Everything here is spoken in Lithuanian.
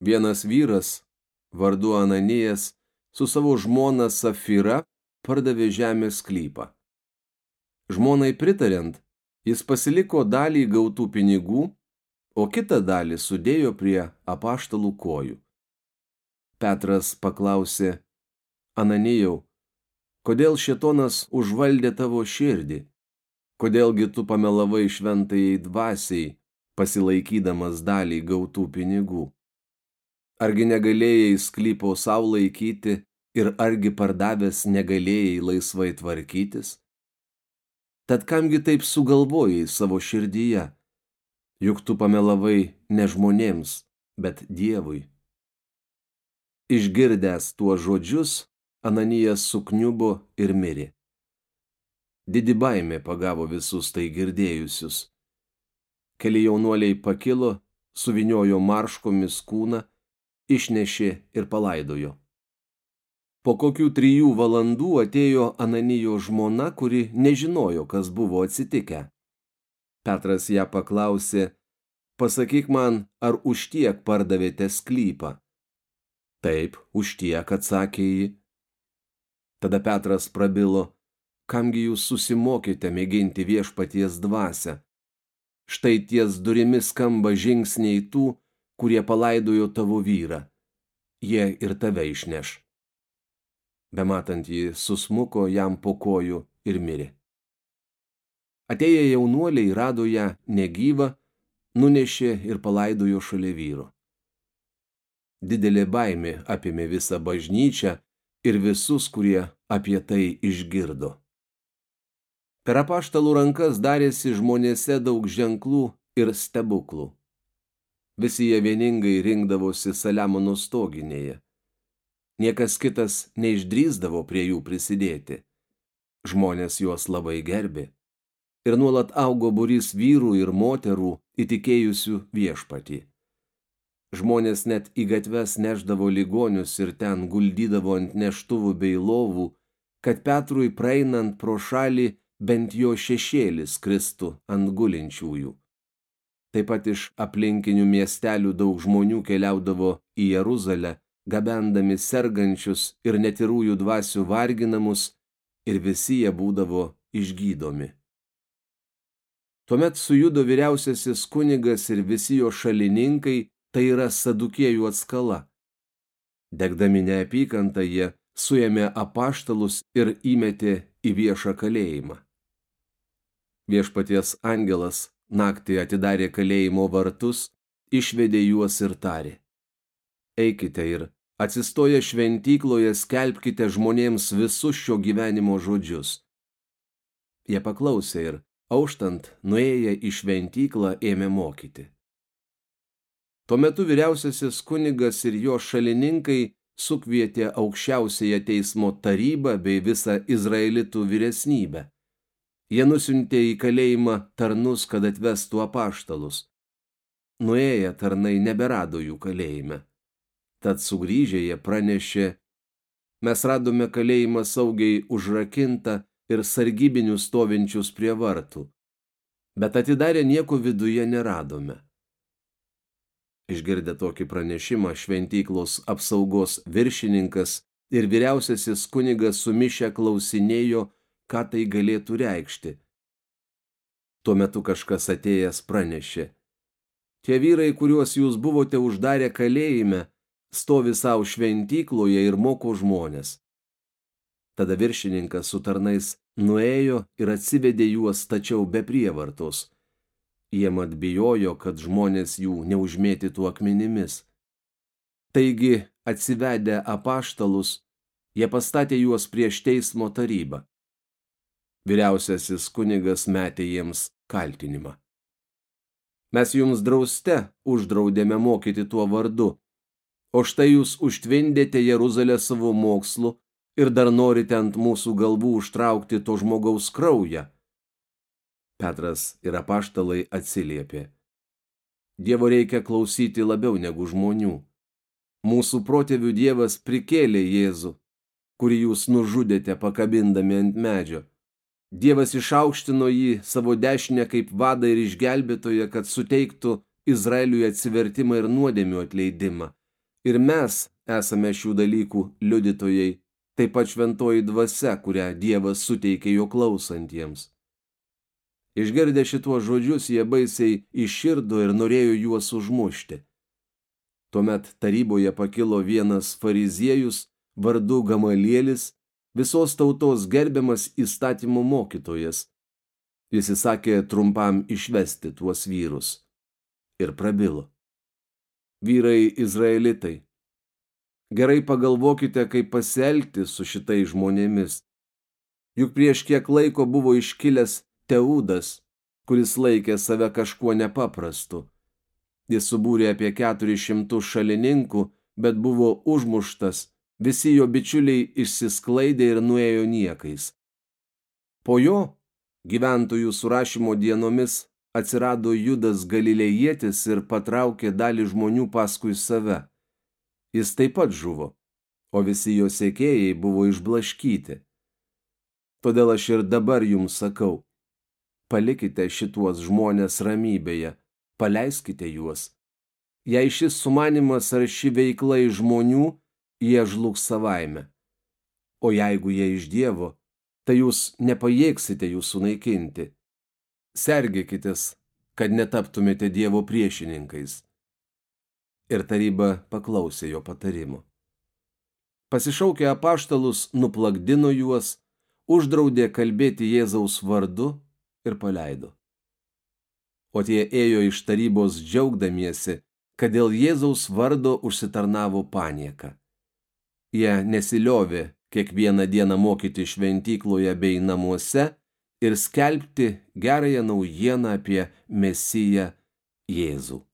Vienas vyras, vardu Ananijas, su savo žmona Safira pardavė žemės sklypą. Žmonai pritariant, jis pasiliko dalį gautų pinigų, o kitą dalį sudėjo prie apaštalų kojų. Petras paklausė, Ananijau, kodėl šetonas užvaldė tavo širdį? Kodėlgi tu pamelavai šventajai dvasiai, pasilaikydamas dalį gautų pinigų? Argi negalėjai sklypo savo laikyti ir argi pardavęs negalėjai laisvai tvarkytis? Tad kamgi taip sugalvojai savo širdyje? Juk tu pamelavai ne žmonėms, bet Dievui. Išgirdęs tuos žodžius, Ananijas sukniubo ir mirė. Didi baimė pagavo visus tai girdėjusius. Keli jaunuoliai pakilo, suviniojo marškomis kūną išnešė ir palaidojo. Po kokių trijų valandų atėjo Ananijo žmona, kuri nežinojo, kas buvo atsitikę. Petras ją paklausė, pasakyk man, ar už tiek pardavėte sklypą. Taip, už tiek, atsakė ji. Tada Petras prabilo, kamgi jūs susimokite mėginti viešpaties dvasę. Štai ties durimis skamba žingsniai tų, kurie palaidojo tavo vyrą. Jie ir tave išneš. Bematant jį susmuko jam po kojų ir mirė. Atėję jaunuoliai rado ją negyvą, nunešė ir palaidojo šalia vyro. Didelė baimė apėmė visą bažnyčią ir visus, kurie apie tai išgirdo. Per apaštalų rankas darėsi žmonėse daug ženklų ir stebuklų. Visi jie vieningai rinkdavosi Saliamono stoginėje. Niekas kitas neišdrysdavo prie jų prisidėti. Žmonės juos labai gerbė. Ir nuolat augo burys vyrų ir moterų įtikėjusių viešpatį. Žmonės net į gatves neždavo ligonius ir ten guldydavo ant neštuvų bei lovų, kad Petrui praeinant pro šalį bent jo šešėlis kristų ant gulinčiųjų. Taip pat iš aplinkinių miestelių daug žmonių keliaudavo į Jeruzalę, gabendami sergančius ir netirųjų dvasių varginamus, ir visi jie būdavo išgydomi. Tuomet sujudo vyriausiasis kunigas ir visi jo šalininkai, tai yra sadukėjų atskala. Degdami neapykantą jie suėmė apaštalus ir įmetė į viešą kalėjimą. Viešpaties angelas naktį atidarė kalėjimo vartus, išvedė juos ir tarė. Eikite ir atsistoję šventykloje skelbkite žmonėms visus šio gyvenimo žodžius. Jie paklausė ir, auštant, nuėję į šventyklą ėmė mokyti. Tuo metu vyriausiasis kunigas ir jo šalininkai sukvietė aukščiausiąją teismo tarybą bei visą izraelitų vyresnybę. Jie nusintė į kalėjimą tarnus, kad atvestų apaštalus. Nuėję tarnai neberado jų kalėjime. Tad sugrįžę jie pranešė, mes radome kalėjimą saugiai užrakintą ir sargybinius stovinčius prie vartų, bet atidarę nieko viduje neradome. Išgirdę tokį pranešimą, šventyklos apsaugos viršininkas ir vyriausiasis kunigas sumišę klausinėjo, ką tai galėtų reikšti. Tuo metu kažkas atėjęs pranešė. Tie vyrai, kuriuos jūs buvote uždarę kalėjime, stovi savo šventykloje ir moko žmonės. Tada viršininkas su tarnais nuėjo ir atsivedė juos tačiau be prievartos. Jie mat bijojo, kad žmonės jų neužmėtytų akmenimis. Taigi, atsivedę apaštalus, jie pastatė juos prieš teismo tarybą. Vyriausiasis kunigas metė jiems kaltinimą. Mes jums drauste uždraudėme mokyti tuo vardu, o štai jūs užtvindėte Jeruzalę savo mokslu ir dar norite ant mūsų galvų užtraukti to žmogaus kraują. Petras ir apaštalai atsiliepė. Dievo reikia klausyti labiau negu žmonių. Mūsų protėvių Dievas prikėlė Jėzų, kurį jūs nužudėte pakabindami ant medžio. Dievas išaukštino jį savo dešinę kaip vadą ir išgelbėtoją, kad suteiktų Izraeliui atsivertimą ir nuodėmių atleidimą, Ir mes esame šių dalykų liudytojai, taip pat šventoji dvasia, kurią Dievas suteikė jo klausantiems. Išgirdę šituos žodžius, jie baisiai iširdo ir norėjo juos užmušti. Tuomet taryboje pakilo vienas fariziejus vardu Gamalielis, visos tautos gerbiamas įstatymų mokytojas. Jis įsakė trumpam išvesti tuos vyrus ir prabilo. Vyrai izraelitai, gerai pagalvokite, kaip pasielgti su šitais žmonėmis. Juk prieš kiek laiko buvo iškilęs Teudas, kuris laikė save kažkuo nepaprastu. Jis subūrė apie 400 šalininkų, bet buvo užmuštas, visi jo bičiuliai išsisklaidė ir nuėjo niekais. Po jo gyventojų surašymo dienomis atsirado Judas Galilėjietis ir patraukė dalį žmonių paskui save. Jis taip pat žuvo, o visi jo sekėjai buvo išblaškyti. Todėl aš ir dabar jums sakau, palikite šituos žmonės ramybėje, paleiskite juos. Jei šis sumanimas ar ši veikla iš žmonių, jie žlugs savaime. O jeigu jie iš Dievo, tai jūs nepajėgsite jų sunaikinti. Sergėkitės, kad netaptumėte Dievo priešininkais. Ir taryba paklausė jo patarimo. Pasišaukę apaštalus, nuplakdino juos, uždraudė kalbėti Jėzaus vardu ir paleido. O tie ėjo iš tarybos džiaugdamiesi, kad dėl Jėzaus vardo užsitarnavo panieką. Jie nesiliovė kiekvieną dieną mokyti šventykloje bei namuose ir skelbti gerąją naujieną apie Mesiją Jėzų.